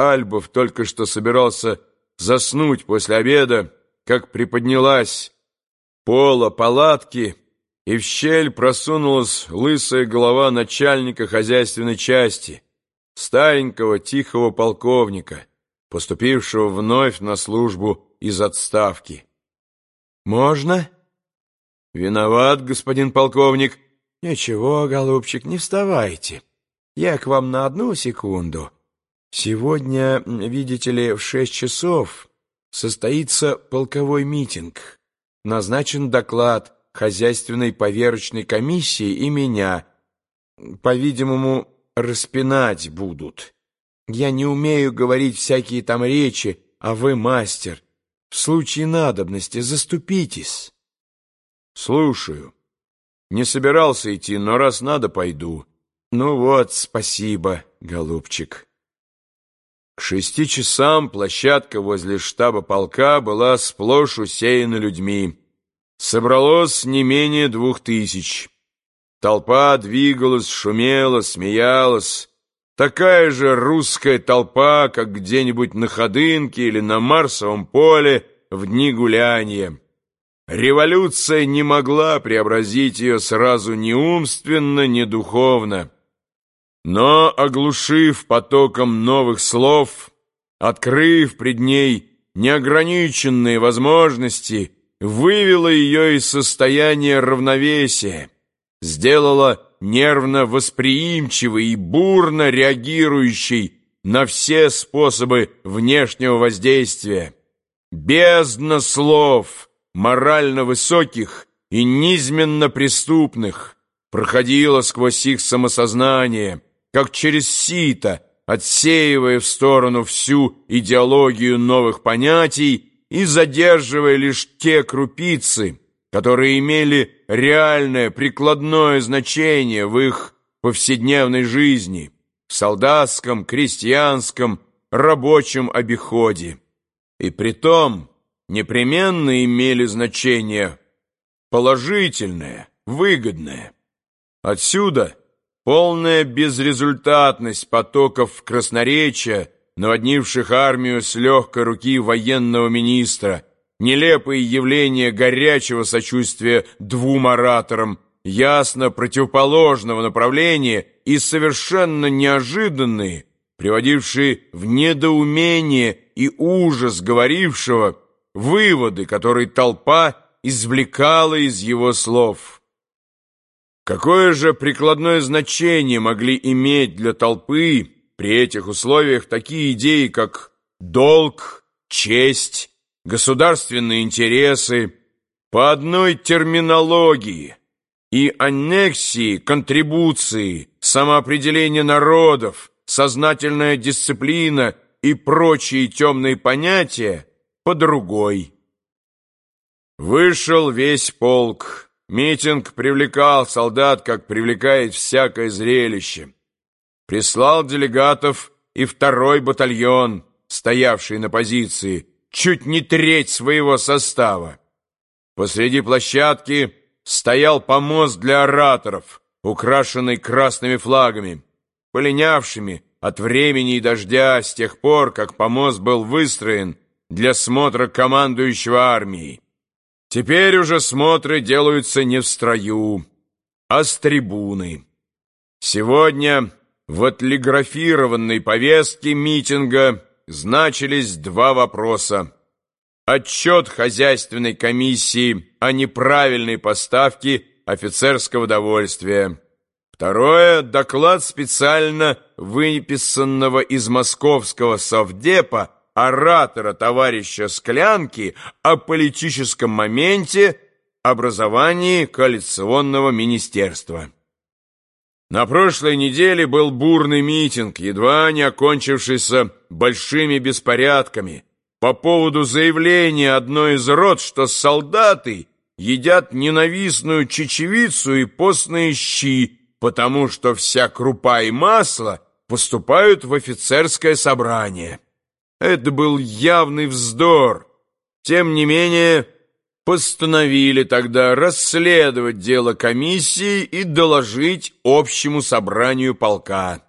Альбов только что собирался заснуть после обеда, как приподнялась пола палатки, и в щель просунулась лысая голова начальника хозяйственной части, старенького тихого полковника, поступившего вновь на службу из отставки. «Можно?» «Виноват, господин полковник». «Ничего, голубчик, не вставайте. Я к вам на одну секунду. Сегодня, видите ли, в шесть часов состоится полковой митинг. Назначен доклад хозяйственной поверочной комиссии и меня. По-видимому, распинать будут. Я не умею говорить всякие там речи, а вы мастер. В случае надобности заступитесь. Слушаю. Не собирался идти, но раз надо, пойду. Ну вот, спасибо, голубчик. К шести часам площадка возле штаба полка была сплошь усеяна людьми. Собралось не менее двух тысяч. Толпа двигалась, шумела, смеялась. Такая же русская толпа, как где-нибудь на Ходынке или на Марсовом поле в дни гуляния. Революция не могла преобразить ее сразу ни умственно, ни духовно. Но, оглушив потоком новых слов, открыв пред ней неограниченные возможности, вывела ее из состояния равновесия, сделала нервно восприимчивой и бурно реагирующей на все способы внешнего воздействия. Бездна слов — морально высоких и низменно преступных, проходила сквозь их самосознание, как через сито, отсеивая в сторону всю идеологию новых понятий и задерживая лишь те крупицы, которые имели реальное прикладное значение в их повседневной жизни, в солдатском, крестьянском, рабочем обиходе. И притом непременно имели значение положительное, выгодное. Отсюда полная безрезультатность потоков красноречия, наводнивших армию с легкой руки военного министра, нелепые явления горячего сочувствия двум ораторам, ясно противоположного направления и совершенно неожиданные, приводившие в недоумение и ужас говорившего, выводы, которые толпа извлекала из его слов. Какое же прикладное значение могли иметь для толпы при этих условиях такие идеи, как долг, честь, государственные интересы, по одной терминологии и аннексии, контрибуции, самоопределение народов, сознательная дисциплина и прочие темные понятия, по другой. Вышел весь полк. Митинг привлекал солдат, как привлекает всякое зрелище. Прислал делегатов и второй батальон, стоявший на позиции, чуть не треть своего состава. Посреди площадки стоял помост для ораторов, украшенный красными флагами, полинявшими от времени и дождя с тех пор, как помост был выстроен для смотра командующего армией. Теперь уже смотры делаются не в строю, а с трибуны. Сегодня в отлиграфированной повестке митинга значились два вопроса. Отчет хозяйственной комиссии о неправильной поставке офицерского довольствия. Второе – доклад специально выписанного из московского совдепа оратора товарища Склянки о политическом моменте образовании коалиционного министерства. На прошлой неделе был бурный митинг, едва не окончившийся большими беспорядками, по поводу заявления одной из рот, что солдаты едят ненавистную чечевицу и постные щи, потому что вся крупа и масло поступают в офицерское собрание. Это был явный вздор. Тем не менее, постановили тогда расследовать дело комиссии и доложить общему собранию полка.